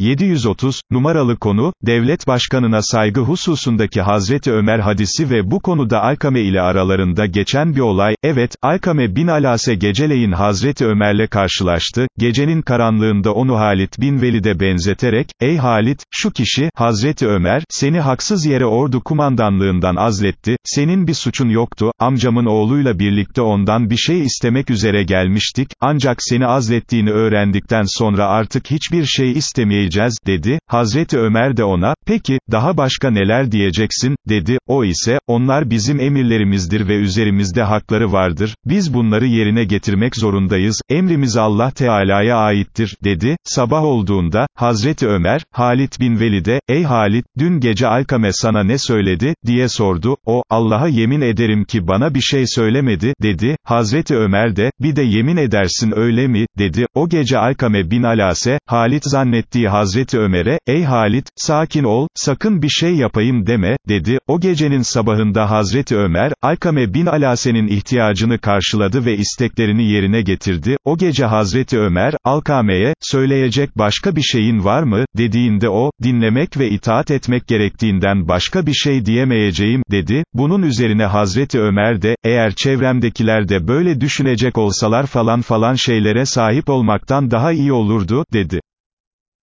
730, numaralı konu, devlet başkanına saygı hususundaki Hazreti Ömer hadisi ve bu konuda Alkame ile aralarında geçen bir olay, evet, Alkame bin Alase geceleyin Hazreti Ömer'le karşılaştı, gecenin karanlığında onu Halit bin Velid'e benzeterek, ey Halit, şu kişi, Hazreti Ömer, seni haksız yere ordu kumandanlığından azletti, senin bir suçun yoktu, amcamın oğluyla birlikte ondan bir şey istemek üzere gelmiştik, ancak seni azlettiğini öğrendikten sonra artık hiçbir şey istemeyeceğiz, dedi, Hazreti Ömer de ona, peki, daha başka neler diyeceksin, dedi, o ise, onlar bizim emirlerimizdir ve üzerimizde hakları vardır, biz bunları yerine getirmek zorundayız, emrimiz Allah Teala'ya aittir, dedi, sabah olduğunda, Hazreti Ömer, Halit bin Velid'e, ey Halit, dün gece Alkame sana ne söyledi, diye sordu, o, Allah'a yemin ederim ki bana bir şey söylemedi, dedi, Hazreti Ömer de, bir de yemin edersin öyle mi, dedi, o gece Alkame bin Alase, Halit zannettiği Hazreti Ömer'e, ey Halit, sakin ol, sakın bir şey yapayım deme, dedi, o gecenin sabahında Hazreti Ömer, Alkame bin Alase'nin ihtiyacını karşıladı ve isteklerini yerine getirdi, o gece Hazreti Ömer, Alkame'ye, söyleyecek başka bir şeyin var mı, dediğinde o, dinlemek ve itaat etmek gerektiğinden başka bir şey diyemeyeceğim, dedi, bunun üzerine Hazreti Ömer de, eğer çevremdekiler de böyle düşünecek olsalar falan falan şeylere sahip olmaktan daha iyi olurdu, dedi.